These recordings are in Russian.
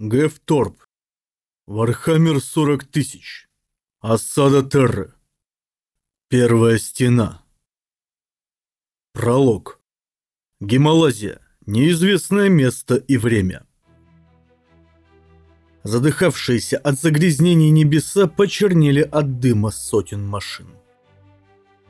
Гэв Торп. Warhammer 40 тысяч. Осада Терры. Первая стена. Пролог. Гималазия. Неизвестное место и время. Задыхавшиеся от загрязнений небеса почернели от дыма сотен машин.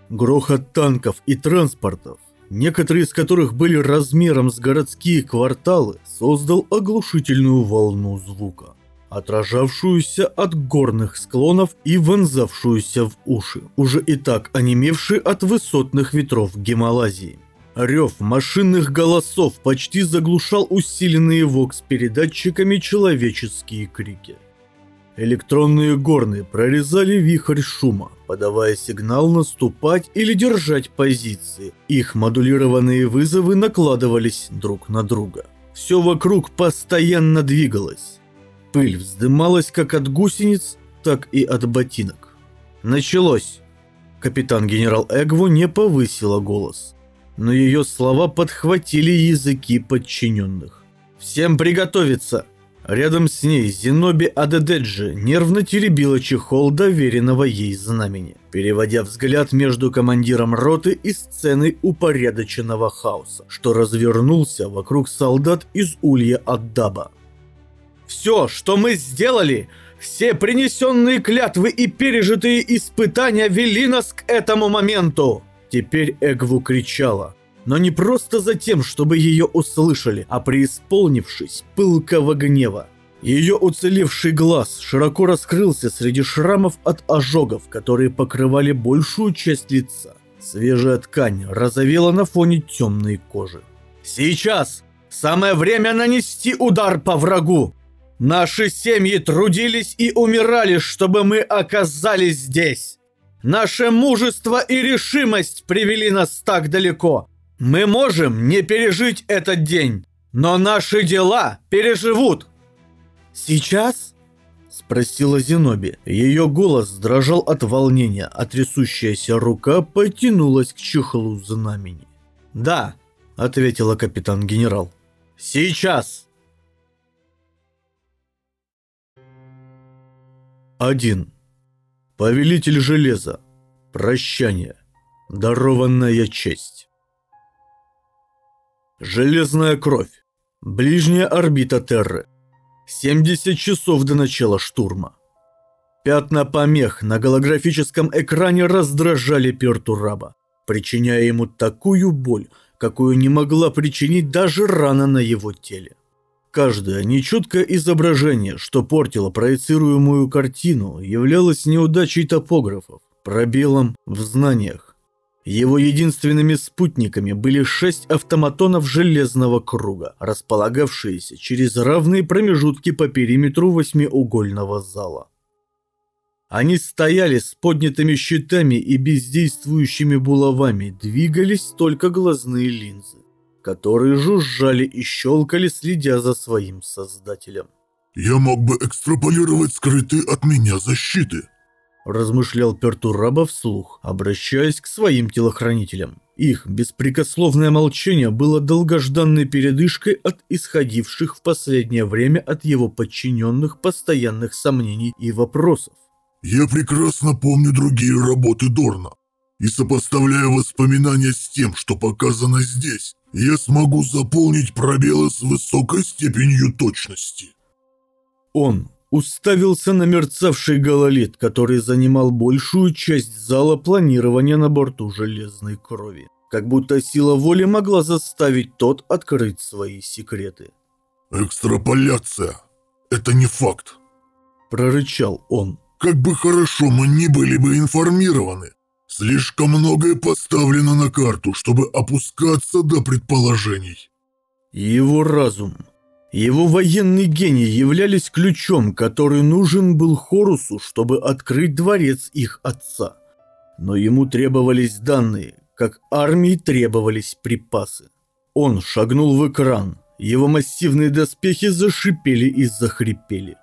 Грохот танков и транспортов, некоторые из которых были размером с городские кварталы, создал оглушительную волну звука, отражавшуюся от горных склонов и вонзавшуюся в уши, уже и так онемевшие от высотных ветров Гималазии. Рев машинных голосов почти заглушал усиленные вокс-передатчиками человеческие крики. Электронные горны прорезали вихрь шума, подавая сигнал наступать или держать позиции. Их модулированные вызовы накладывались друг на друга. Все вокруг постоянно двигалось. Пыль вздымалась как от гусениц, так и от ботинок. Началось. Капитан-генерал Эгву не повысила голос, но ее слова подхватили языки подчиненных. «Всем приготовиться!» Рядом с ней Зеноби Адедеджи нервно теребила чехол доверенного ей знамени, переводя взгляд между командиром роты и сценой упорядоченного хаоса, что развернулся вокруг солдат из Улья Аддаба. «Все, что мы сделали, все принесенные клятвы и пережитые испытания вели нас к этому моменту!» Теперь Эгву кричала, но не просто за тем, чтобы ее услышали, а преисполнившись пылкого гнева. Ее уцелевший глаз широко раскрылся среди шрамов от ожогов, которые покрывали большую часть лица. Свежая ткань разовела на фоне темной кожи. «Сейчас! Самое время нанести удар по врагу! Наши семьи трудились и умирали, чтобы мы оказались здесь! Наше мужество и решимость привели нас так далеко!» Мы можем не пережить этот день, но наши дела переживут. Сейчас? Спросила Зеноби. Ее голос дрожал от волнения, а трясущаяся рука потянулась к чехлу знамени. «Да», — ответила капитан-генерал. «Сейчас!» Один. Повелитель железа. Прощание. Дарованная честь. Железная кровь. Ближняя орбита Терры. 70 часов до начала штурма. Пятна помех на голографическом экране раздражали Пертураба, причиняя ему такую боль, какую не могла причинить даже рана на его теле. Каждое нечеткое изображение, что портило проецируемую картину, являлось неудачей топографов, пробелом в знаниях. Его единственными спутниками были шесть автоматонов железного круга, располагавшиеся через равные промежутки по периметру восьмиугольного зала. Они стояли с поднятыми щитами и бездействующими булавами, двигались только глазные линзы, которые жужжали и щелкали, следя за своим создателем. «Я мог бы экстраполировать скрытые от меня защиты», размышлял Пертураба вслух, обращаясь к своим телохранителям. Их беспрекословное молчание было долгожданной передышкой от исходивших в последнее время от его подчиненных постоянных сомнений и вопросов. «Я прекрасно помню другие работы Дорна, и сопоставляя воспоминания с тем, что показано здесь, я смогу заполнить пробелы с высокой степенью точности». Он уставился на мерцавший гололит, который занимал большую часть зала планирования на борту Железной Крови. Как будто сила воли могла заставить тот открыть свои секреты. «Экстраполяция! Это не факт!» Прорычал он. «Как бы хорошо мы ни были бы информированы, слишком многое поставлено на карту, чтобы опускаться до предположений». Его разум его военный гений являлись ключом, который нужен был Хорусу, чтобы открыть дворец их отца. Но ему требовались данные, как армии требовались припасы. Он шагнул в экран, его массивные доспехи зашипели и захрипели.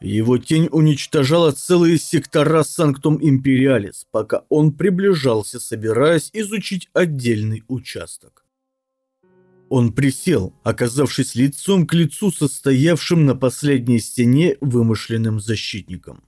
Его тень уничтожала целые сектора Санктум Империалис, пока он приближался, собираясь изучить отдельный участок. Он присел, оказавшись лицом к лицу состоявшим на последней стене вымышленным защитником.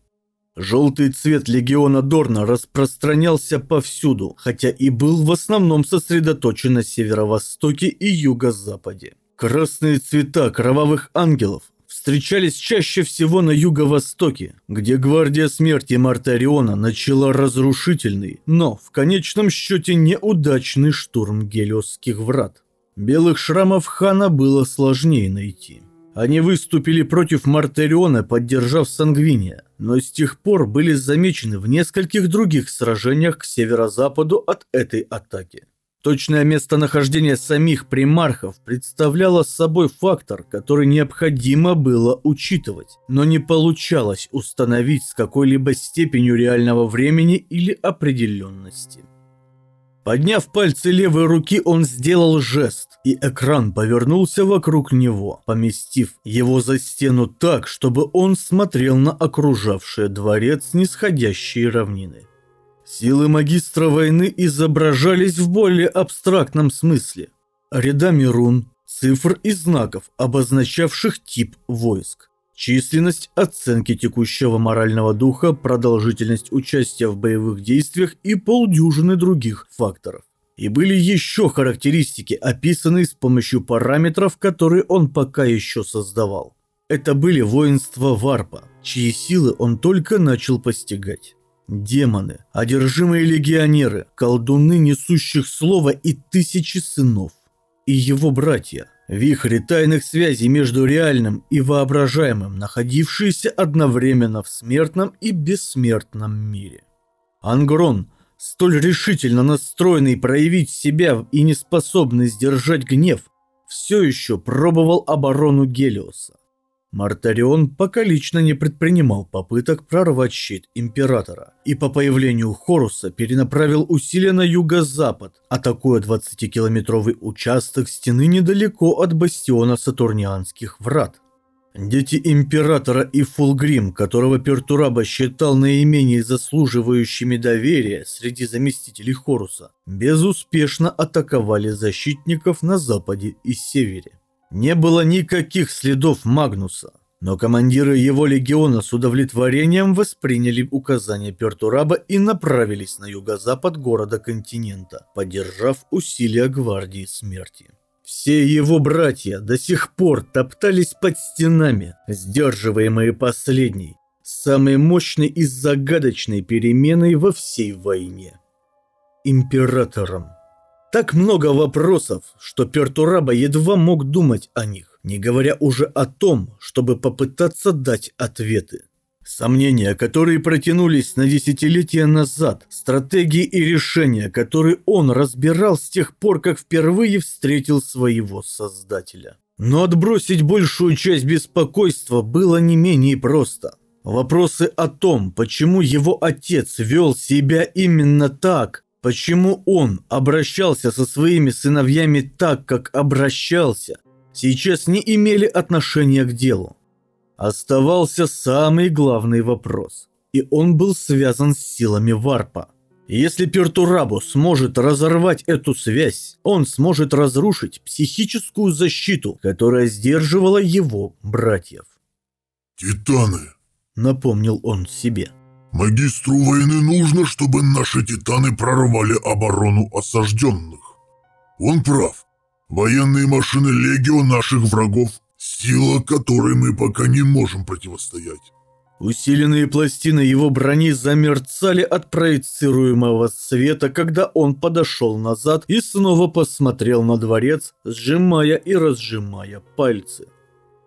Желтый цвет легиона Дорна распространялся повсюду, хотя и был в основном сосредоточен на северо-востоке и юго-западе. Красные цвета кровавых ангелов встречались чаще всего на юго-востоке, где гвардия смерти Мартариона начала разрушительный, но в конечном счете неудачный штурм Гелиосских врат. Белых шрамов хана было сложнее найти. Они выступили против Мартариона, поддержав Сангвиния, но с тех пор были замечены в нескольких других сражениях к северо-западу от этой атаки. Точное местонахождение самих примархов представляло собой фактор, который необходимо было учитывать, но не получалось установить с какой-либо степенью реального времени или определенности. Подняв пальцы левой руки, он сделал жест, и экран повернулся вокруг него, поместив его за стену так, чтобы он смотрел на окружавший дворец нисходящие равнины. Силы магистра войны изображались в более абстрактном смысле. Рядами рун, цифр и знаков, обозначавших тип войск. Численность, оценки текущего морального духа, продолжительность участия в боевых действиях и полдюжины других факторов. И были еще характеристики, описанные с помощью параметров, которые он пока еще создавал. Это были воинства Варпа, чьи силы он только начал постигать. Демоны, одержимые легионеры, колдуны, несущих слово и тысячи сынов. И его братья, вихри тайных связей между реальным и воображаемым, находившиеся одновременно в смертном и бессмертном мире. Ангрон, столь решительно настроенный проявить себя и неспособный сдержать гнев, все еще пробовал оборону Гелиоса. Мартарион пока лично не предпринимал попыток прорвать щит Императора и по появлению Хоруса перенаправил усилия на юго-запад, атакуя 20-километровый участок стены недалеко от бастиона Сатурнианских врат. Дети Императора и Фулгрим, которого Пертураба считал наименее заслуживающими доверия среди заместителей Хоруса, безуспешно атаковали защитников на западе и севере. Не было никаких следов Магнуса, но командиры его легиона с удовлетворением восприняли указания Пертураба и направились на юго-запад города-континента, поддержав усилия гвардии смерти. Все его братья до сих пор топтались под стенами, сдерживаемые последней, самой мощной и загадочной переменой во всей войне. Императором. Так много вопросов, что Пертураба едва мог думать о них, не говоря уже о том, чтобы попытаться дать ответы. Сомнения, которые протянулись на десятилетия назад, стратегии и решения, которые он разбирал с тех пор, как впервые встретил своего создателя. Но отбросить большую часть беспокойства было не менее просто. Вопросы о том, почему его отец вел себя именно так, Почему он обращался со своими сыновьями так, как обращался, сейчас не имели отношения к делу. Оставался самый главный вопрос, и он был связан с силами Варпа. Если Пертурабу сможет разорвать эту связь, он сможет разрушить психическую защиту, которая сдерживала его братьев. «Титаны», — напомнил он себе. Магистру войны нужно, чтобы наши титаны прорвали оборону осажденных. Он прав. Военные машины Легио наших врагов – сила, которой мы пока не можем противостоять. Усиленные пластины его брони замерцали от проецируемого света, когда он подошел назад и снова посмотрел на дворец, сжимая и разжимая пальцы.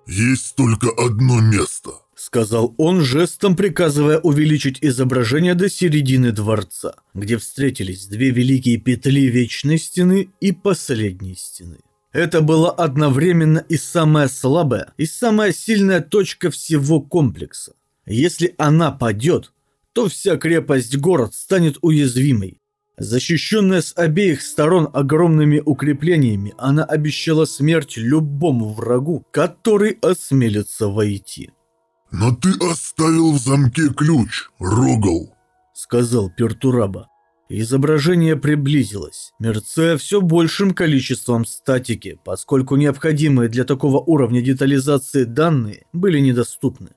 «Есть только одно место», сказал он, жестом приказывая увеличить изображение до середины дворца, где встретились две великие петли Вечной Стены и Последней Стены. Это была одновременно и самая слабая, и самая сильная точка всего комплекса. Если она падет, то вся крепость-город станет уязвимой. Защищенная с обеих сторон огромными укреплениями, она обещала смерть любому врагу, который осмелится войти. «Но ты оставил в замке ключ, Рогал», — сказал Пертураба. Изображение приблизилось, мерцая все большим количеством статики, поскольку необходимые для такого уровня детализации данные были недоступны.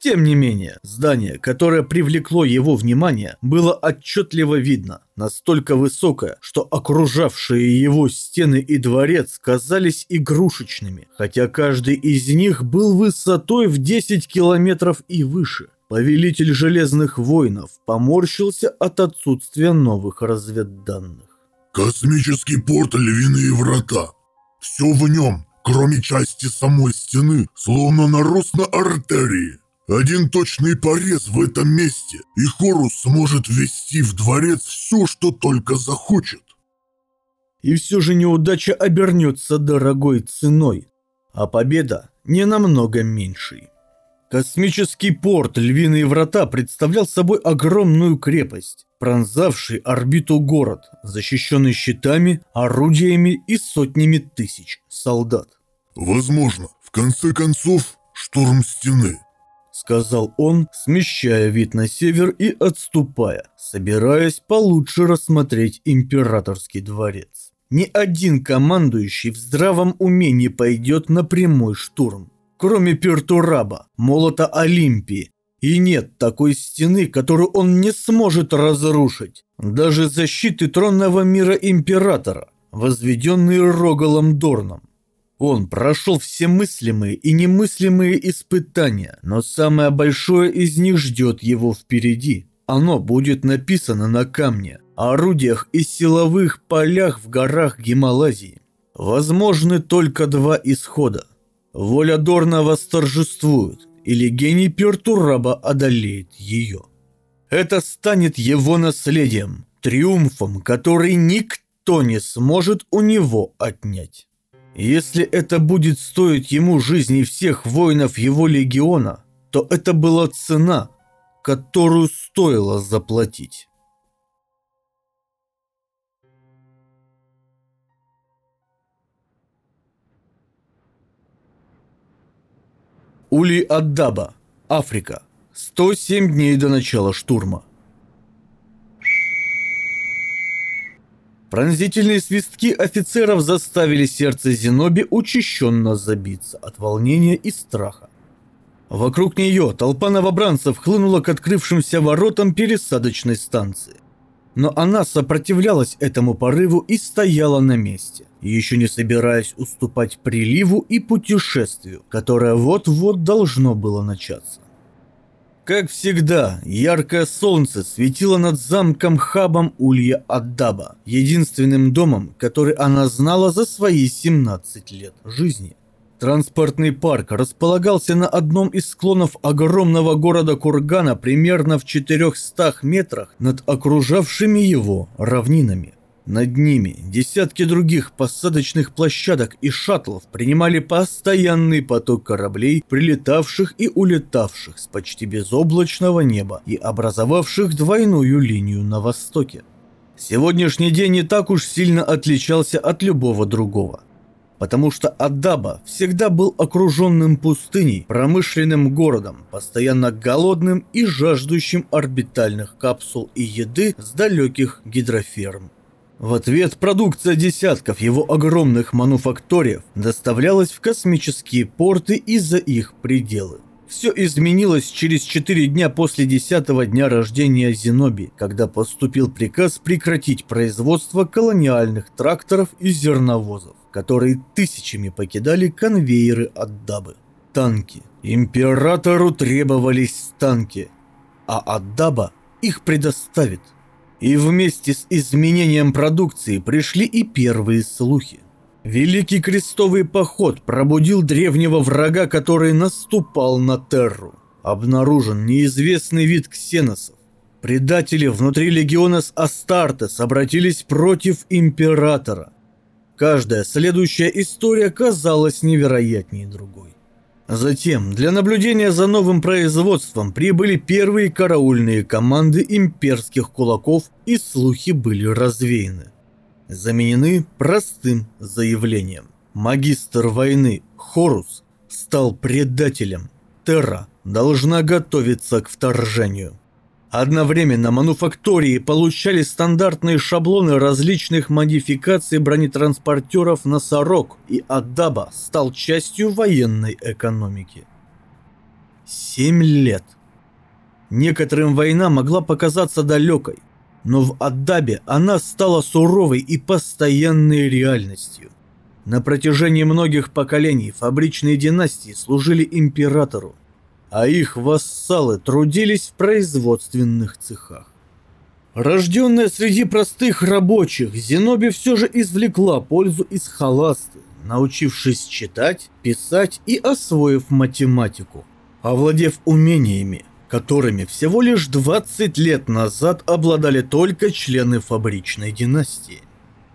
Тем не менее, здание, которое привлекло его внимание, было отчетливо видно, настолько высокое, что окружавшие его стены и дворец казались игрушечными, хотя каждый из них был высотой в 10 километров и выше. Повелитель Железных Воинов поморщился от отсутствия новых разведданных. Космический порт Львиные Врата. Все в нем, кроме части самой стены, словно нарос на артерии. Один точный порез в этом месте, и Хорус сможет ввести в дворец все, что только захочет. И все же неудача обернется дорогой ценой, а победа не намного меньшей. Космический порт Львиные Врата представлял собой огромную крепость, пронзавший орбиту город, защищенный щитами, орудиями и сотнями тысяч солдат. Возможно, в конце концов, штурм стены – сказал он, смещая вид на север и отступая, собираясь получше рассмотреть императорский дворец. Ни один командующий в здравом уме не пойдет на прямой штурм, кроме Пертураба, молота Олимпии, и нет такой стены, которую он не сможет разрушить. Даже защиты тронного мира императора, возведенные Рогалом Дорном. Он прошел все мыслимые и немыслимые испытания, но самое большое из них ждет его впереди. Оно будет написано на камне, орудиях и силовых полях в горах Гималазии. Возможны только два исхода. Воля Дорна восторжествует, или гений Пертураба одолеет ее. Это станет его наследием, триумфом, который никто не сможет у него отнять. Если это будет стоить ему жизни всех воинов его легиона, то это была цена, которую стоило заплатить. Ули-Аддаба, Африка. 107 дней до начала штурма. Пронзительные свистки офицеров заставили сердце Зеноби учащенно забиться от волнения и страха. Вокруг нее толпа новобранцев хлынула к открывшимся воротам пересадочной станции. Но она сопротивлялась этому порыву и стояла на месте, еще не собираясь уступать приливу и путешествию, которое вот-вот должно было начаться. Как всегда, яркое солнце светило над замком Хабом Улья Аддаба, единственным домом, который она знала за свои 17 лет жизни. Транспортный парк располагался на одном из склонов огромного города Кургана примерно в 400 метрах над окружавшими его равнинами. Над ними десятки других посадочных площадок и шаттлов принимали постоянный поток кораблей, прилетавших и улетавших с почти безоблачного неба и образовавших двойную линию на востоке. Сегодняшний день не так уж сильно отличался от любого другого потому что Адаба всегда был окруженным пустыней, промышленным городом, постоянно голодным и жаждущим орбитальных капсул и еды с далеких гидроферм. В ответ продукция десятков его огромных мануфакториев доставлялась в космические порты и за их пределы. Все изменилось через 4 дня после 10 дня рождения Зеноби, когда поступил приказ прекратить производство колониальных тракторов и зерновозов, которые тысячами покидали конвейеры от Дабы. Танки. Императору требовались танки, а Аддаба их предоставит – и вместе с изменением продукции пришли и первые слухи. Великий крестовый поход пробудил древнего врага, который наступал на Терру. Обнаружен неизвестный вид ксеносов. Предатели внутри легиона с Астартес обратились против императора. Каждая следующая история казалась невероятнее другой. Затем для наблюдения за новым производством прибыли первые караульные команды имперских кулаков и слухи были развеяны. Заменены простым заявлением. Магистр войны Хорус стал предателем. Терра должна готовиться к вторжению. Одновременно мануфактории получали стандартные шаблоны различных модификаций бронетранспортеров «Носорог», и Адаба стал частью военной экономики. Семь лет. Некоторым война могла показаться далекой, но в Аддабе она стала суровой и постоянной реальностью. На протяжении многих поколений фабричные династии служили императору, а их вассалы трудились в производственных цехах. Рожденная среди простых рабочих, Зеноби все же извлекла пользу из халасты, научившись читать, писать и освоив математику, овладев умениями, которыми всего лишь 20 лет назад обладали только члены фабричной династии.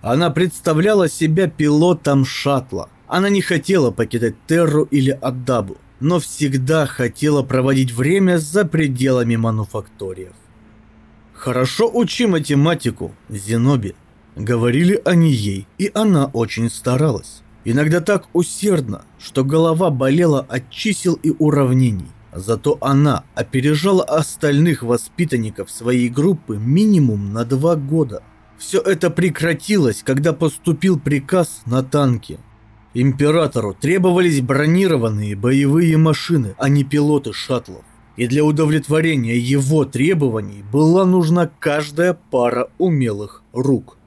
Она представляла себя пилотом шаттла. Она не хотела покидать Терру или Аддабу но всегда хотела проводить время за пределами мануфакториев. «Хорошо учи математику, Зеноби», — говорили они ей, и она очень старалась. Иногда так усердно, что голова болела от чисел и уравнений. Зато она опережала остальных воспитанников своей группы минимум на два года. Все это прекратилось, когда поступил приказ на танки, Императору требовались бронированные боевые машины, а не пилоты шаттлов. И для удовлетворения его требований была нужна каждая пара умелых рук.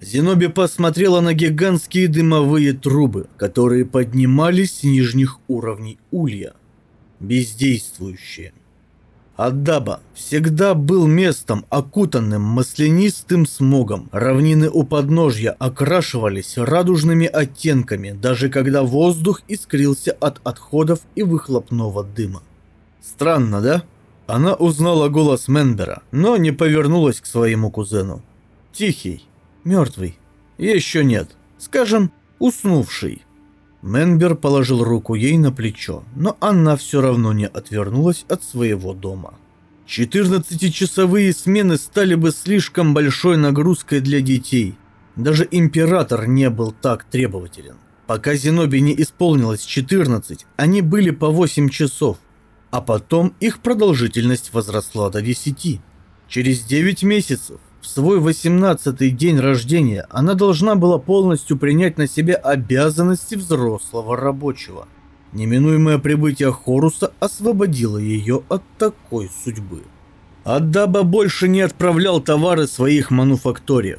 Зеноби посмотрела на гигантские дымовые трубы, которые поднимались с нижних уровней улья. Бездействующие. Аддаба всегда был местом, окутанным маслянистым смогом. Равнины у подножья окрашивались радужными оттенками, даже когда воздух искрился от отходов и выхлопного дыма. Странно, да? Она узнала голос Менбера, но не повернулась к своему кузену. Тихий, мертвый, еще нет, скажем, уснувший. Менбер положил руку ей на плечо, но она все равно не отвернулась от своего дома. 14-часовые смены стали бы слишком большой нагрузкой для детей. Даже император не был так требователен. Пока Зеноби не исполнилось 14, они были по 8 часов, а потом их продолжительность возросла до 10. Через 9 месяцев в свой 18-й день рождения она должна была полностью принять на себя обязанности взрослого рабочего. Неминуемое прибытие Хоруса освободило ее от такой судьбы. Аддаба больше не отправлял товары своих мануфакториев.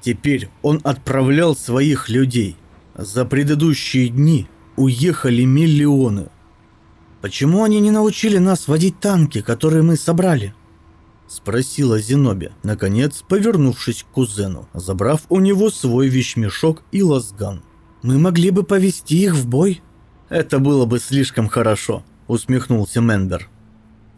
Теперь он отправлял своих людей. За предыдущие дни уехали миллионы. Почему они не научили нас водить танки, которые мы собрали? Спросила Зенобия, наконец повернувшись к кузену, забрав у него свой вещмешок и лазган. «Мы могли бы повести их в бой?» «Это было бы слишком хорошо», — усмехнулся Менбер.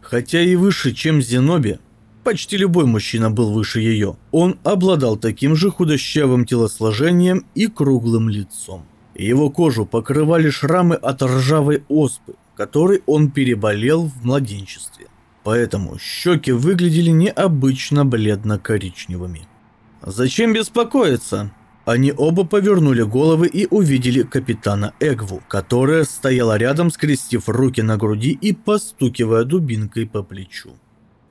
Хотя и выше, чем Зеноби, почти любой мужчина был выше ее, он обладал таким же худощавым телосложением и круглым лицом. Его кожу покрывали шрамы от ржавой оспы, которой он переболел в младенчестве поэтому щеки выглядели необычно бледно-коричневыми. «Зачем беспокоиться?» Они оба повернули головы и увидели капитана Эгву, которая стояла рядом, скрестив руки на груди и постукивая дубинкой по плечу.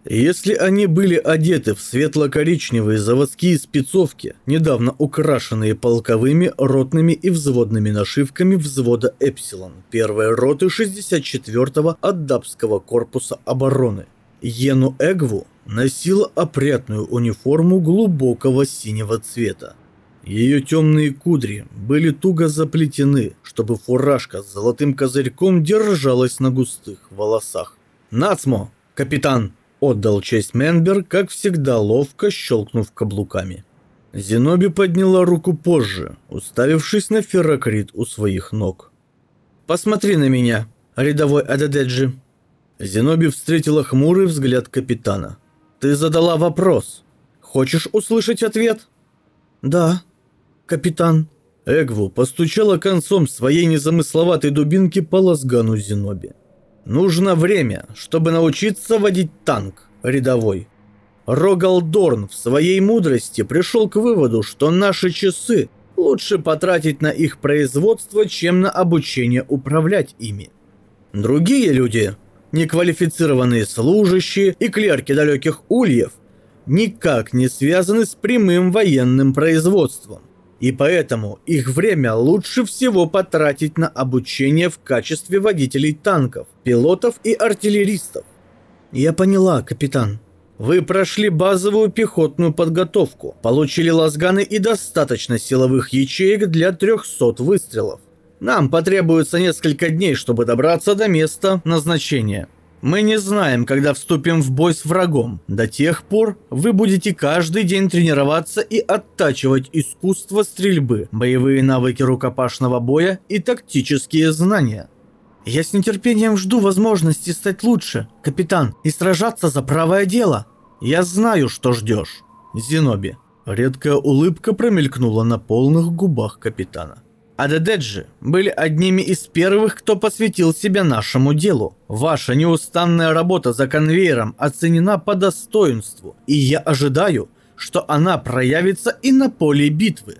Если они были одеты в светло-коричневые заводские спецовки, недавно украшенные полковыми, ротными и взводными нашивками взвода «Эпсилон» первой роты 64-го Аддабского корпуса обороны, Ену Эгву носила опрятную униформу глубокого синего цвета. Ее темные кудри были туго заплетены, чтобы фуражка с золотым козырьком держалась на густых волосах. «Нацмо, капитан!» Отдал честь Менбер, как всегда ловко щелкнув каблуками. Зеноби подняла руку позже, уставившись на феррокрит у своих ног. «Посмотри на меня, рядовой Ададеджи!» Зеноби встретила хмурый взгляд капитана. «Ты задала вопрос. Хочешь услышать ответ?» «Да, капитан». Эгву постучала концом своей незамысловатой дубинки по лазгану Зеноби. Нужно время, чтобы научиться водить танк, рядовой. Рогалдорн в своей мудрости пришел к выводу, что наши часы лучше потратить на их производство, чем на обучение управлять ими. Другие люди неквалифицированные служащие и клерки далеких ульев никак не связаны с прямым военным производством. И поэтому их время лучше всего потратить на обучение в качестве водителей танков, пилотов и артиллеристов. Я поняла, капитан. Вы прошли базовую пехотную подготовку, получили лазганы и достаточно силовых ячеек для 300 выстрелов. Нам потребуется несколько дней, чтобы добраться до места назначения. Мы не знаем, когда вступим в бой с врагом. До тех пор вы будете каждый день тренироваться и оттачивать искусство стрельбы, боевые навыки рукопашного боя и тактические знания. Я с нетерпением жду возможности стать лучше, капитан, и сражаться за правое дело. Я знаю, что ждешь. Зеноби. Редкая улыбка промелькнула на полных губах капитана. Адедеджи были одними из первых, кто посвятил себя нашему делу. Ваша неустанная работа за конвейером оценена по достоинству, и я ожидаю, что она проявится и на поле битвы.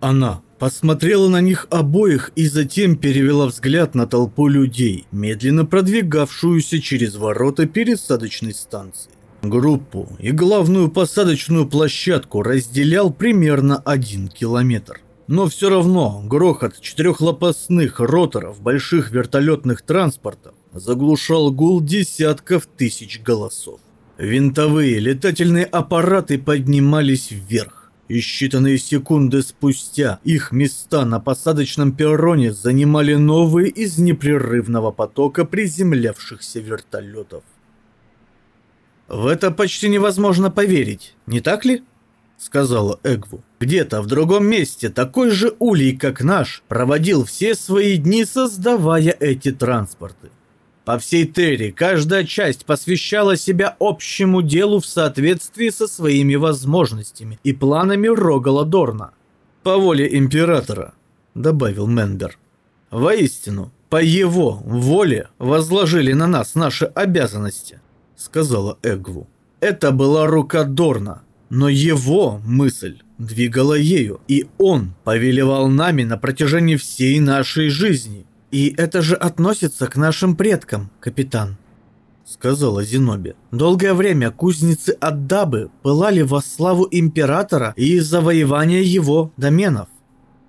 Она посмотрела на них обоих и затем перевела взгляд на толпу людей, медленно продвигавшуюся через ворота пересадочной станции. Группу и главную посадочную площадку разделял примерно один километр. Но все равно грохот четырехлопастных роторов больших вертолетных транспортов заглушал гул десятков тысяч голосов. Винтовые летательные аппараты поднимались вверх. И считанные секунды спустя их места на посадочном перроне занимали новые из непрерывного потока приземлявшихся вертолетов. В это почти невозможно поверить, не так ли? Сказала Эгву. Где-то в другом месте такой же улей, как наш, проводил все свои дни, создавая эти транспорты. По всей Терри каждая часть посвящала себя общему делу в соответствии со своими возможностями и планами Рогала Дорна. «По воле императора», — добавил Мендер. «Воистину, по его воле возложили на нас наши обязанности», — сказала Эгву. «Это была рука Дорна, но его мысль двигала ею, и он повелевал нами на протяжении всей нашей жизни. И это же относится к нашим предкам, капитан, сказала Зиноби. Долгое время кузницы Аддабы пылали во славу императора и завоевания его доменов.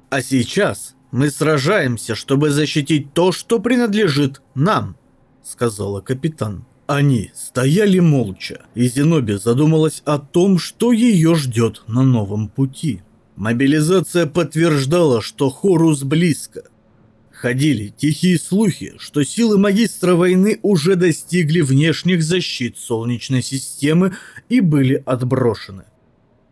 А сейчас мы сражаемся, чтобы защитить то, что принадлежит нам, сказала капитан. Они стояли молча, и Зеноби задумалась о том, что ее ждет на новом пути. Мобилизация подтверждала, что Хорус близко. Ходили тихие слухи, что силы магистра войны уже достигли внешних защит Солнечной системы и были отброшены.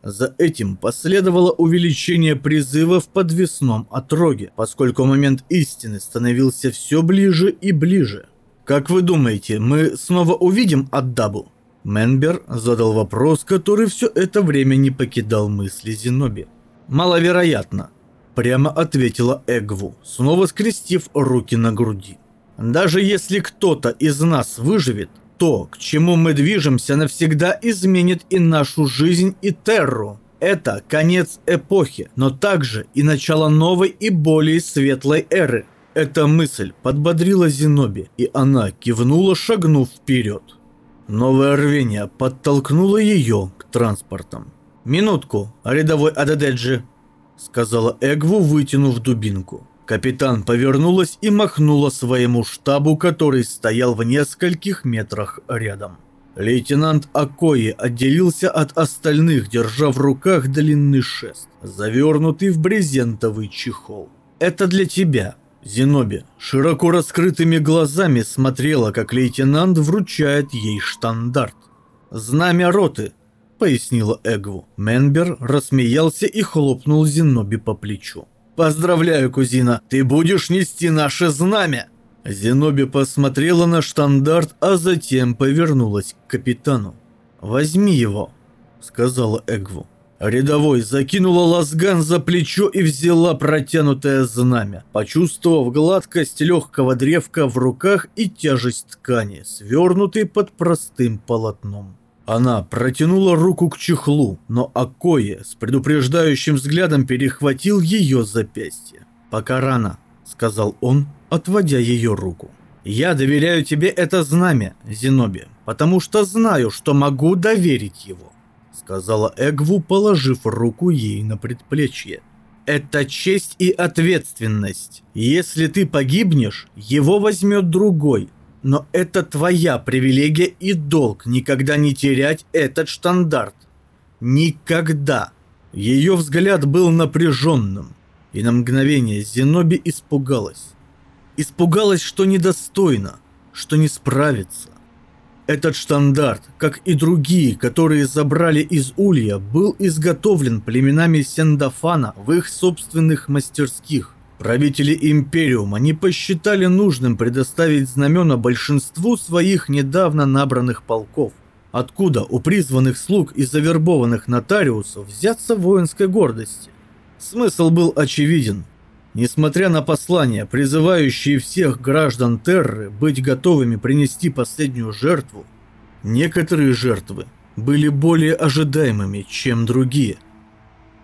За этим последовало увеличение призыва в подвесном отроге, поскольку момент истины становился все ближе и ближе – «Как вы думаете, мы снова увидим Аддабу?» Менбер задал вопрос, который все это время не покидал мысли Зеноби. «Маловероятно», – прямо ответила Эгву, снова скрестив руки на груди. «Даже если кто-то из нас выживет, то, к чему мы движемся, навсегда изменит и нашу жизнь, и Терру. Это конец эпохи, но также и начало новой и более светлой эры. Эта мысль подбодрила Зиноби, и она кивнула, шагнув вперед. Новое рвение подтолкнуло ее к транспортам. «Минутку, рядовой Ададеджи», — сказала Эгву, вытянув дубинку. Капитан повернулась и махнула своему штабу, который стоял в нескольких метрах рядом. Лейтенант Акои отделился от остальных, держа в руках длинный шест, завернутый в брезентовый чехол. «Это для тебя», Зеноби широко раскрытыми глазами смотрела, как лейтенант вручает ей штандарт. «Знамя роты», — пояснила Эгву. Менбер рассмеялся и хлопнул Зеноби по плечу. «Поздравляю, кузина, ты будешь нести наше знамя!» Зеноби посмотрела на штандарт, а затем повернулась к капитану. «Возьми его», — сказала Эгву. Рядовой закинула лазган за плечо и взяла протянутое знамя, почувствовав гладкость легкого древка в руках и тяжесть ткани, свернутой под простым полотном. Она протянула руку к чехлу, но Акое с предупреждающим взглядом перехватил ее запястье. «Пока рано», — сказал он, отводя ее руку. Я доверяю тебе это знамя, Зеноби, потому что знаю, что могу доверить его, сказала Эгву, положив руку ей на предплечье. Это честь и ответственность. Если ты погибнешь, его возьмет другой. Но это твоя привилегия и долг никогда не терять этот штандарт. Никогда. Ее взгляд был напряженным, и на мгновение Зеноби испугалась. Испугалась, что недостойна, что не справится. Этот штандарт, как и другие, которые забрали из Улья, был изготовлен племенами Сендафана в их собственных мастерских. Правители Империума не посчитали нужным предоставить знамена большинству своих недавно набранных полков. Откуда у призванных слуг и завербованных нотариусов взяться воинской гордости? Смысл был очевиден. Несмотря на послания, призывающие всех граждан Терры быть готовыми принести последнюю жертву, некоторые жертвы были более ожидаемыми, чем другие.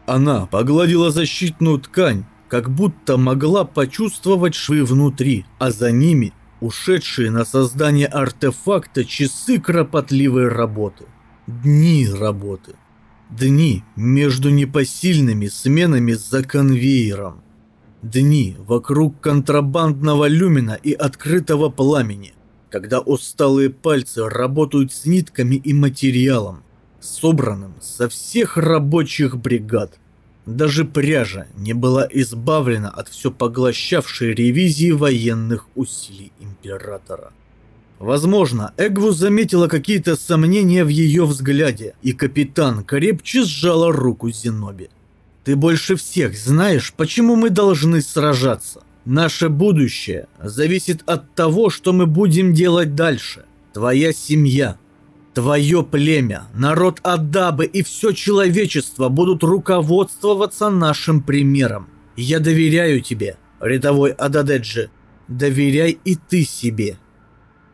Она погладила защитную ткань, как будто могла почувствовать швы внутри, а за ними ушедшие на создание артефакта часы кропотливой работы. Дни работы. Дни между непосильными сменами за конвейером. Дни вокруг контрабандного люмина и открытого пламени, когда усталые пальцы работают с нитками и материалом, собранным со всех рабочих бригад. Даже пряжа не была избавлена от все поглощавшей ревизии военных усилий императора. Возможно, Эгву заметила какие-то сомнения в ее взгляде, и капитан крепче сжала руку Зеноби. Ты больше всех знаешь, почему мы должны сражаться. Наше будущее зависит от того, что мы будем делать дальше. Твоя семья, твое племя, народ Адабы и все человечество будут руководствоваться нашим примером. Я доверяю тебе, рядовой Ададеджи. Доверяй и ты себе.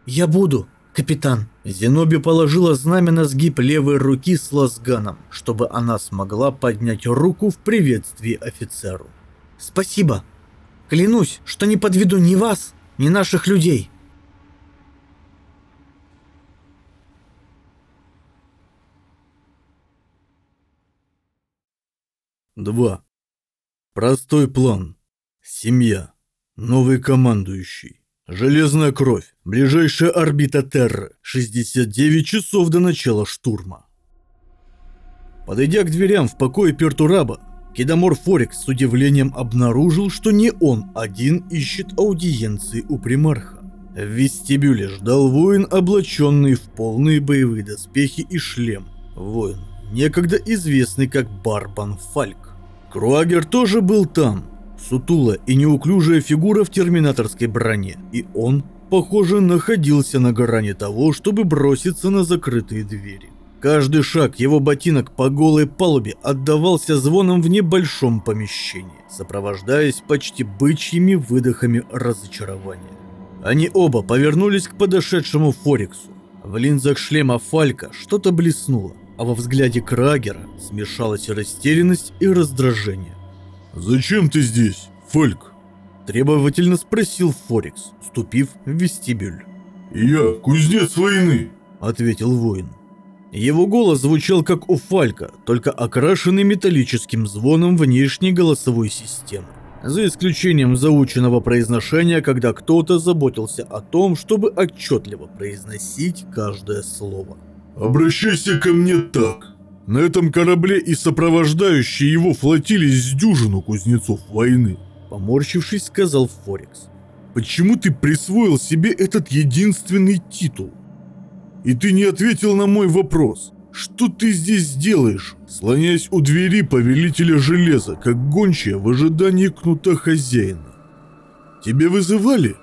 Я буду, капитан. Зеноби положила знамя на сгиб левой руки с лазганом, чтобы она смогла поднять руку в приветствии офицеру. «Спасибо. Клянусь, что не подведу ни вас, ни наших людей». Два. Простой план. Семья. Новый командующий. Железная кровь. Ближайшая орбита Терры. 69 часов до начала штурма. Подойдя к дверям в покое Пертураба, Кедамор Форекс с удивлением обнаружил, что не он один ищет аудиенции у примарха. В вестибюле ждал воин, облаченный в полные боевые доспехи и шлем. Воин, некогда известный как Барбан Фальк. Круагер тоже был там, сутулая и неуклюжая фигура в терминаторской броне, и он, похоже, находился на грани того, чтобы броситься на закрытые двери. Каждый шаг его ботинок по голой палубе отдавался звоном в небольшом помещении, сопровождаясь почти бычьими выдохами разочарования. Они оба повернулись к подошедшему Форексу. В линзах шлема Фалька что-то блеснуло, а во взгляде Крагера смешалась растерянность и раздражение. «Зачем ты здесь, Фальк?» Требовательно спросил Форекс, вступив в вестибюль. «Я кузнец войны», — ответил воин. Его голос звучал как у Фалька, только окрашенный металлическим звоном внешней голосовой системы. За исключением заученного произношения, когда кто-то заботился о том, чтобы отчетливо произносить каждое слово. «Обращайся ко мне так», на этом корабле и сопровождающие его флотилии с дюжину кузнецов войны. Поморщившись, сказал Форекс. Почему ты присвоил себе этот единственный титул? И ты не ответил на мой вопрос. Что ты здесь делаешь, слоняясь у двери повелителя железа, как гончая в ожидании кнута хозяина? Тебе вызывали?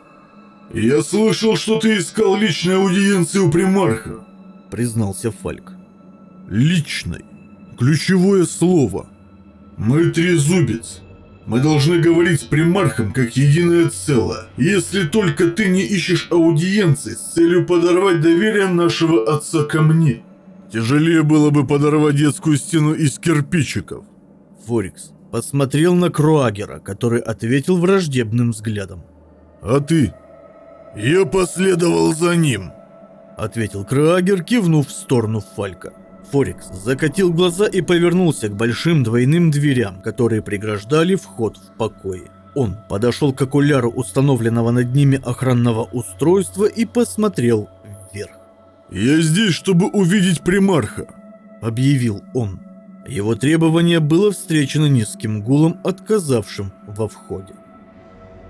Я слышал, что ты искал личной аудиенции у примарха, признался Фальк личной. Ключевое слово. Мы трезубец. Мы должны говорить с примархом как единое целое, если только ты не ищешь аудиенции с целью подорвать доверие нашего отца ко мне. Тяжелее было бы подорвать детскую стену из кирпичиков. Форикс посмотрел на Круагера, который ответил враждебным взглядом. А ты? Я последовал за ним. Ответил Краагер, кивнув в сторону Фалька. Форекс закатил глаза и повернулся к большим двойным дверям, которые преграждали вход в покое. Он подошел к окуляру установленного над ними охранного устройства и посмотрел вверх. «Я здесь, чтобы увидеть примарха», — объявил он. Его требование было встречено низким гулом, отказавшим во входе.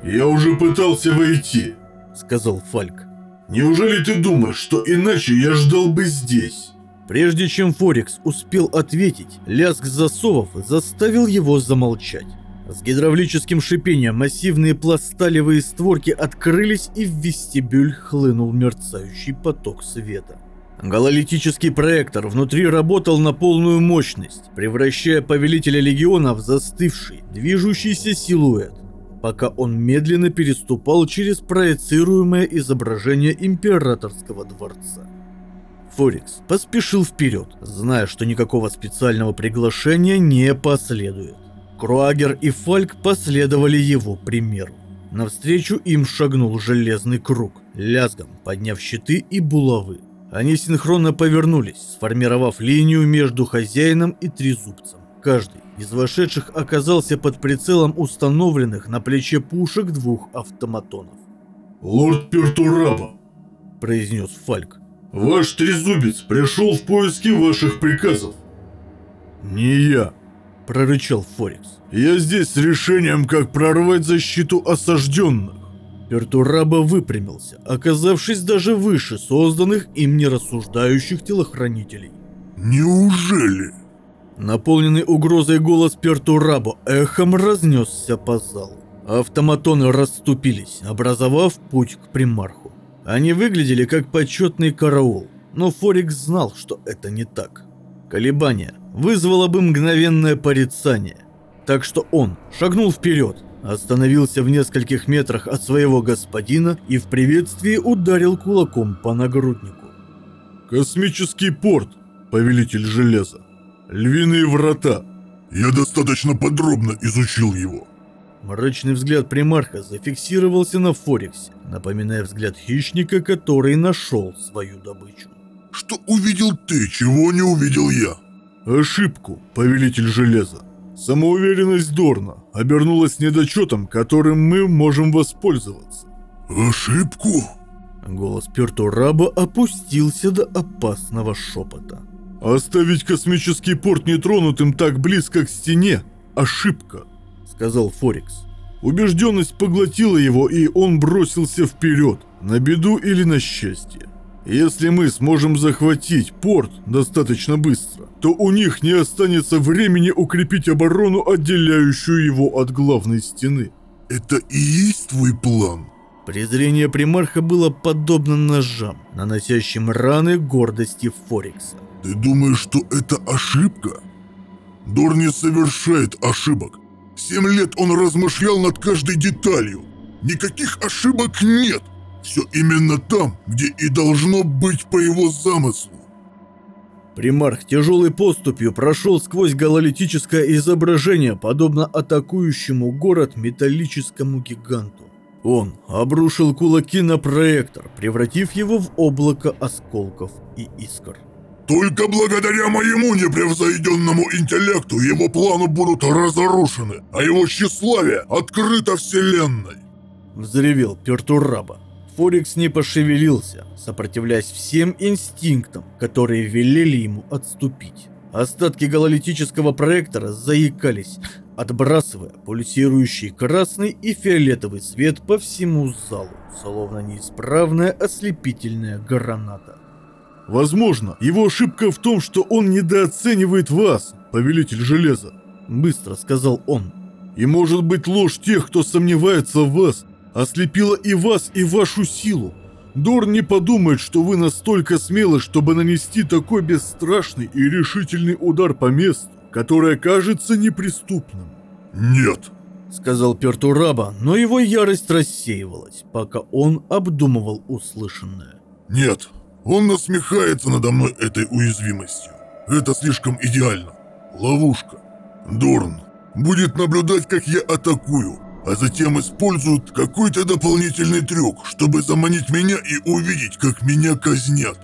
«Я уже пытался войти», — сказал Фальк. «Неужели ты думаешь, что иначе я ждал бы здесь?» Прежде чем Форекс успел ответить, лязг засовов заставил его замолчать. С гидравлическим шипением массивные пласталевые створки открылись и в вестибюль хлынул мерцающий поток света. Гололитический проектор внутри работал на полную мощность, превращая повелителя легиона в застывший, движущийся силуэт, пока он медленно переступал через проецируемое изображение императорского дворца. Форекс поспешил вперед, зная, что никакого специального приглашения не последует. Круагер и Фальк последовали его примеру. Навстречу им шагнул железный круг, лязгом подняв щиты и булавы. Они синхронно повернулись, сформировав линию между хозяином и трезубцем. Каждый из вошедших оказался под прицелом установленных на плече пушек двух автоматонов. «Лорд Пертураба», — произнес Фальк, — «ваш трезубец пришел в поиски ваших приказов». «Не я», — прорычал Форекс. «Я здесь с решением, как прорвать защиту осажденных». Пертураба выпрямился, оказавшись даже выше созданных им нерассуждающих телохранителей. «Неужели?» Наполненный угрозой голос Пертурабо эхом разнесся по залу. Автоматоны расступились, образовав путь к примарху. Они выглядели как почетный караул, но Форикс знал, что это не так. Колебание вызвало бы мгновенное порицание, так что он шагнул вперед, остановился в нескольких метрах от своего господина и в приветствии ударил кулаком по нагруднику. «Космический порт, повелитель железа. Львиные врата. Я достаточно подробно изучил его». Мрачный взгляд примарха зафиксировался на Форексе, напоминая взгляд хищника, который нашел свою добычу. «Что увидел ты, чего не увидел я?» «Ошибку, повелитель железа. Самоуверенность Дорна обернулась недочетом, которым мы можем воспользоваться». «Ошибку?» Голос Пертураба опустился до опасного шепота. «Оставить космический порт нетронутым так близко к стене – ошибка», – сказал Форекс. Убежденность поглотила его, и он бросился вперед, на беду или на счастье. Если мы сможем захватить порт достаточно быстро, то у них не останется времени укрепить оборону, отделяющую его от главной стены. Это и есть твой план? Презрение примарха было подобно ножам, наносящим раны гордости Форекса. Ты думаешь, что это ошибка? Дор не совершает ошибок. Семь лет он размышлял над каждой деталью. Никаких ошибок нет. Все именно там, где и должно быть по его замыслу. Примарх тяжелой поступью прошел сквозь гололитическое изображение, подобно атакующему город металлическому гиганту. Он обрушил кулаки на проектор, превратив его в облако осколков и искр. Только благодаря моему непревзойденному интеллекту его планы будут разрушены, а его тщеславие открыто вселенной. Взревел Пертураба. Форекс не пошевелился, сопротивляясь всем инстинктам, которые велели ему отступить. Остатки гололитического проектора заикались, отбрасывая пульсирующий красный и фиолетовый свет по всему залу, словно неисправная ослепительная граната. Возможно, его ошибка в том, что он недооценивает вас, повелитель железа, быстро сказал он. И может быть ложь тех, кто сомневается в вас, ослепила и вас, и вашу силу. Дор не подумает, что вы настолько смелы, чтобы нанести такой бесстрашный и решительный удар по месту, которое кажется неприступным. «Нет», — сказал Пертураба, но его ярость рассеивалась, пока он обдумывал услышанное. «Нет, он насмехается надо мной этой уязвимостью. Это слишком идеально. Ловушка. Дорн будет наблюдать, как я атакую, а затем используют какой-то дополнительный трюк, чтобы заманить меня и увидеть, как меня казнят.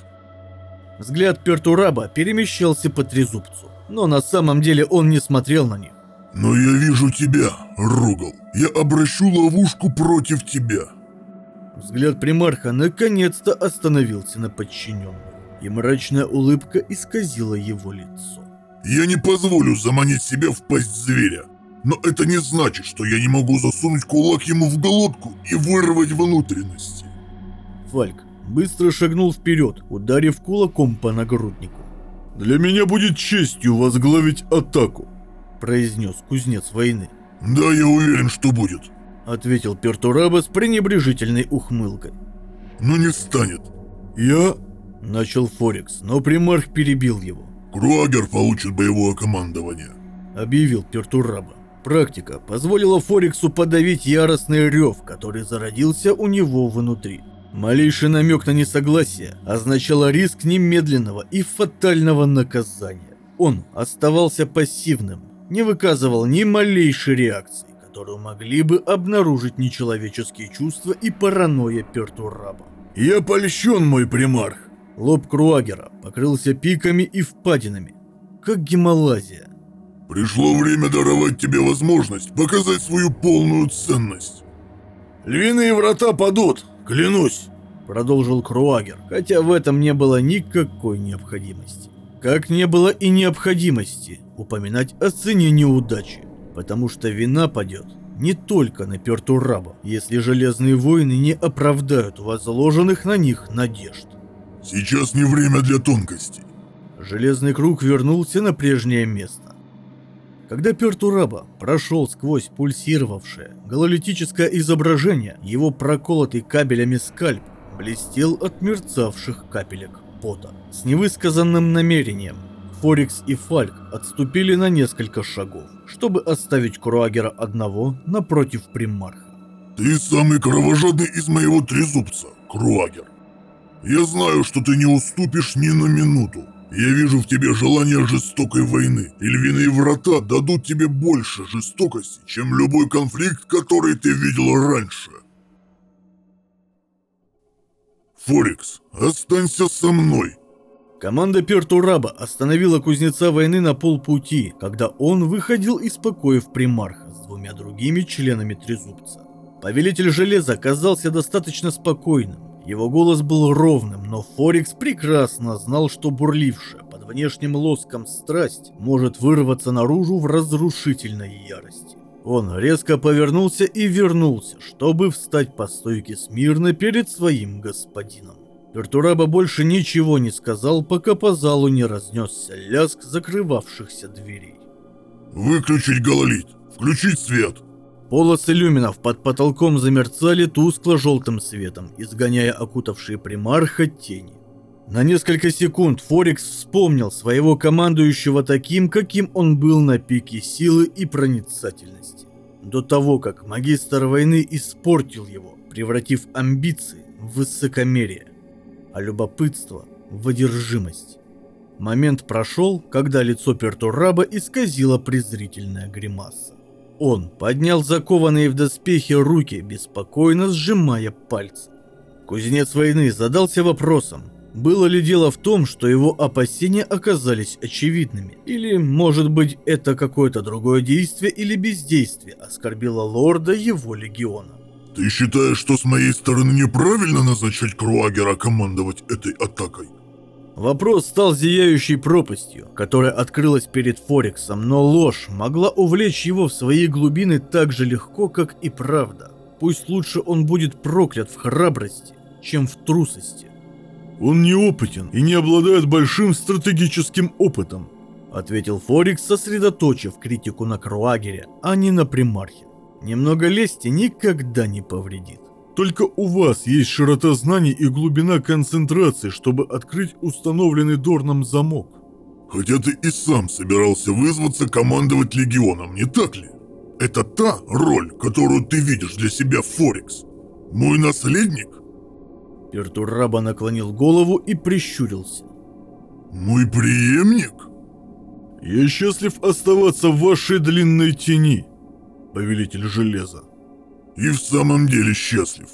Взгляд Пертураба перемещался по трезубцу, но на самом деле он не смотрел на них. «Но я вижу тебя, Ругал. Я обращу ловушку против тебя». Взгляд примарха наконец-то остановился на подчиненных, и мрачная улыбка исказила его лицо. «Я не позволю заманить себя в пасть зверя, но это не значит, что я не могу засунуть кулак ему в глотку и вырвать внутренности». Фальк быстро шагнул вперед, ударив кулаком по нагруднику. «Для меня будет честью возглавить атаку», – произнес кузнец войны. «Да, я уверен, что будет», – ответил Пертураба с пренебрежительной ухмылкой. «Но не станет. Я...» – начал Форекс, но примарх перебил его. «Круагер получит боевое командование», – объявил Пертураба. Практика позволила Форексу подавить яростный рев, который зародился у него внутри. Малейший намек на несогласие означал риск немедленного и фатального наказания. Он оставался пассивным, не выказывал ни малейшей реакции, которую могли бы обнаружить нечеловеческие чувства и паранойя Пертураба. «Я польщен, мой примарх!» Лоб Круагера покрылся пиками и впадинами, как Гималазия. «Пришло время даровать тебе возможность показать свою полную ценность!» «Львиные врата падут, клянусь!» Продолжил Круагер, хотя в этом не было никакой необходимости. Как не было и необходимости упоминать о цене неудачи, потому что вина падет не только на Пертураба, если Железные Войны не оправдают возложенных на них надежд. Сейчас не время для тонкостей. Железный круг вернулся на прежнее место. Когда Пертураба прошел сквозь пульсировавшее гололитическое изображение, его проколотый кабелями скальп блестел от мерцавших капелек пота. С невысказанным намерением Форикс и Фальк отступили на несколько шагов, чтобы оставить Круагера одного напротив примарха. «Ты самый кровожадный из моего трезубца, Круагер. Я знаю, что ты не уступишь ни на минуту. Я вижу в тебе желание жестокой войны, и львиные врата дадут тебе больше жестокости, чем любой конфликт, который ты видел раньше. Форикс, останься со мной. Команда Пертураба остановила кузнеца войны на полпути, когда он выходил из покоев примарха с двумя другими членами Трезубца. Повелитель Железа казался достаточно спокойным. Его голос был ровным, но Форикс прекрасно знал, что бурлившая под внешним лоском страсть может вырваться наружу в разрушительной ярости. Он резко повернулся и вернулся, чтобы встать по стойке смирно перед своим господином. Пертураба больше ничего не сказал, пока по залу не разнесся лязг закрывавшихся дверей. «Выключить гололит! Включить свет!» Полосы люминов под потолком замерцали тускло-желтым светом, изгоняя окутавшие примарха тени. На несколько секунд Форекс вспомнил своего командующего таким, каким он был на пике силы и проницательности. До того, как магистр войны испортил его, превратив амбиции в высокомерие, а любопытство в одержимость. Момент прошел, когда лицо Пертураба исказило презрительная гримаса. Он поднял закованные в доспехи руки, беспокойно сжимая пальцы. Кузнец войны задался вопросом, было ли дело в том, что его опасения оказались очевидными? Или, может быть, это какое-то другое действие или бездействие оскорбило лорда его легиона? Ты считаешь, что с моей стороны неправильно назначать Круагера командовать этой атакой? Вопрос стал зияющей пропастью, которая открылась перед Форексом, но ложь могла увлечь его в свои глубины так же легко, как и правда. Пусть лучше он будет проклят в храбрости, чем в трусости. Он неопытен и не обладает большим стратегическим опытом, ответил Форикс, сосредоточив критику на Круагере, а не на примархе. Немного лести никогда не повредит. Только у вас есть широта знаний и глубина концентрации, чтобы открыть установленный Дорном замок. Хотя ты и сам собирался вызваться командовать легионом, не так ли? Это та роль, которую ты видишь для себя, Форекс. Мой наследник? Пертураба наклонил голову и прищурился. «Мой преемник?» «Я счастлив оставаться в вашей длинной тени, повелитель железа». и в самом деле счастлив.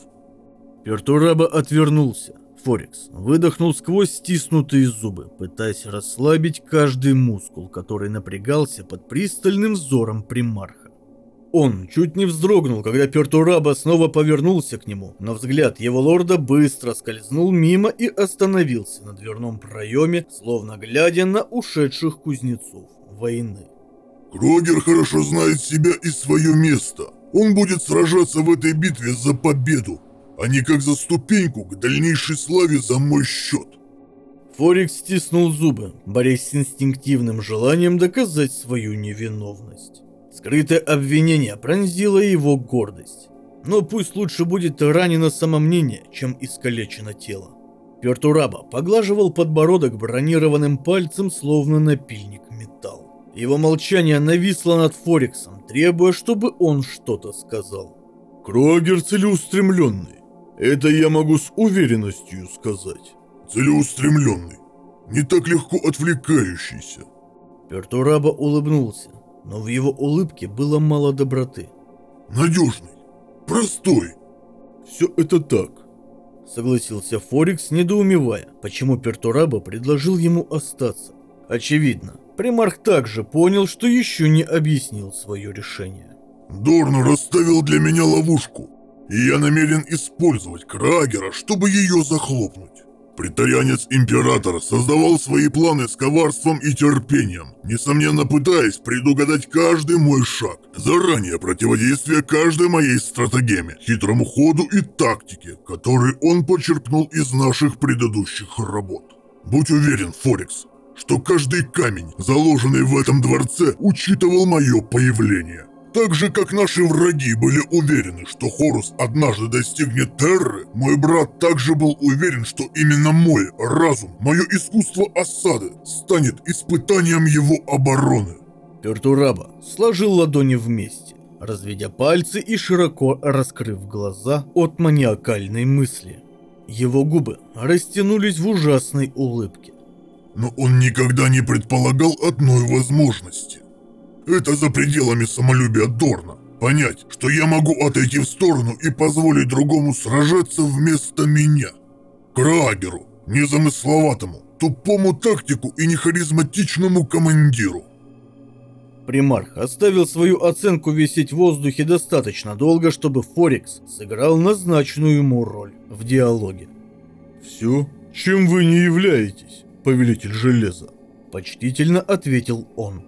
Пертураба отвернулся. Форекс выдохнул сквозь стиснутые зубы, пытаясь расслабить каждый мускул, который напрягался под пристальным взором примарха. Он чуть не вздрогнул, когда Пертураба снова повернулся к нему, но взгляд его лорда быстро скользнул мимо и остановился на дверном проеме, словно глядя на ушедших кузнецов войны. Крогер хорошо знает себя и свое место. Он будет сражаться в этой битве за победу, а не как за ступеньку к дальнейшей славе за мой счет. Форекс стиснул зубы, борясь с инстинктивным желанием доказать свою невиновность. Скрытое обвинение пронзило его гордость. Но пусть лучше будет ранено самомнение, чем искалечено тело. Пертураба поглаживал подбородок бронированным пальцем, словно напильник. Его молчание нависло над Форексом, требуя, чтобы он что-то сказал. Крогер целеустремленный. Это я могу с уверенностью сказать. Целеустремленный. Не так легко отвлекающийся. Пертураба улыбнулся но в его улыбке было мало доброты. «Надежный, простой». «Все это так», — согласился Форекс, недоумевая, почему Пертураба предложил ему остаться. Очевидно, примарх также понял, что еще не объяснил свое решение. «Дорн расставил для меня ловушку, и я намерен использовать Крагера, чтобы ее захлопнуть. Притаянец Императора создавал свои планы с коварством и терпением, несомненно пытаясь предугадать каждый мой шаг, заранее противодействие каждой моей стратегеме, хитрому ходу и тактике, которые он почерпнул из наших предыдущих работ. Будь уверен, Форекс, что каждый камень, заложенный в этом дворце, учитывал мое появление. Так же, как наши враги были уверены, что Хорус однажды достигнет Терры, мой брат также был уверен, что именно мой разум, мое искусство осады, станет испытанием его обороны. Пертураба сложил ладони вместе, разведя пальцы и широко раскрыв глаза от маниакальной мысли. Его губы растянулись в ужасной улыбке. Но он никогда не предполагал одной возможности. Это за пределами самолюбия Дорна. Понять, что я могу отойти в сторону и позволить другому сражаться вместо меня. Крагеру, незамысловатому, тупому тактику и нехаризматичному командиру. Примарх оставил свою оценку висеть в воздухе достаточно долго, чтобы Форекс сыграл назначенную ему роль в диалоге. «Все, чем вы не являетесь, повелитель железа», — почтительно ответил он.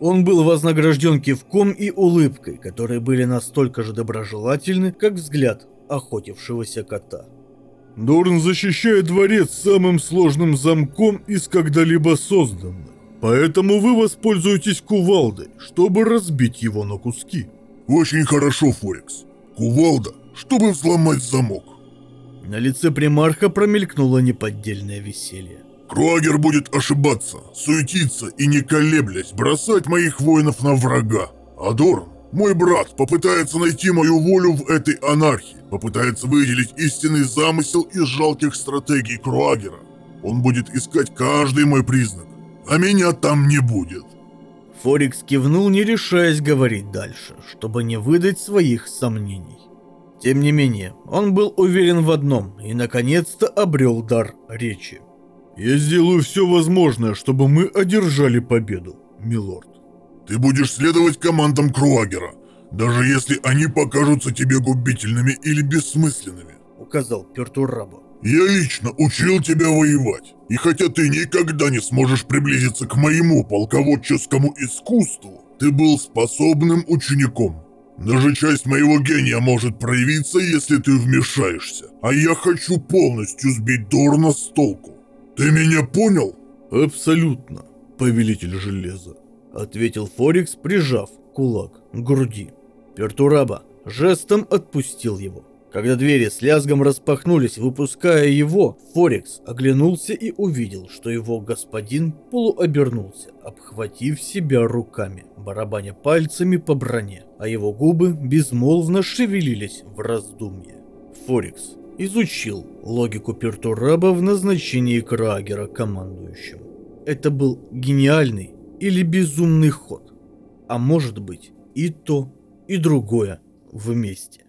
Он был вознагражден кивком и улыбкой, которые были настолько же доброжелательны, как взгляд охотившегося кота. Дорн защищает дворец самым сложным замком из когда-либо созданных. Поэтому вы воспользуетесь кувалдой, чтобы разбить его на куски. Очень хорошо, Форекс. Кувалда, чтобы взломать замок. На лице примарха промелькнуло неподдельное веселье. Круагер будет ошибаться, суетиться и не колеблясь бросать моих воинов на врага. А Дорн, мой брат, попытается найти мою волю в этой анархии, попытается выделить истинный замысел из жалких стратегий Круагера. Он будет искать каждый мой признак, а меня там не будет. Форикс кивнул, не решаясь говорить дальше, чтобы не выдать своих сомнений. Тем не менее, он был уверен в одном и наконец-то обрел дар речи. Я сделаю все возможное, чтобы мы одержали победу, милорд. Ты будешь следовать командам Круагера, даже если они покажутся тебе губительными или бессмысленными, указал Пертураба. Я лично учил тебя воевать, и хотя ты никогда не сможешь приблизиться к моему полководческому искусству, ты был способным учеником. Даже часть моего гения может проявиться, если ты вмешаешься, а я хочу полностью сбить Дорна с толку. «Ты меня понял?» «Абсолютно, повелитель железа», — ответил Форикс, прижав кулак к груди. Пертураба жестом отпустил его. Когда двери с лязгом распахнулись, выпуская его, Форекс оглянулся и увидел, что его господин полуобернулся, обхватив себя руками, барабаня пальцами по броне, а его губы безмолвно шевелились в раздумье. Форекс изучил логику Пертураба в назначении Крагера командующим. Это был гениальный или безумный ход, а может быть и то, и другое вместе.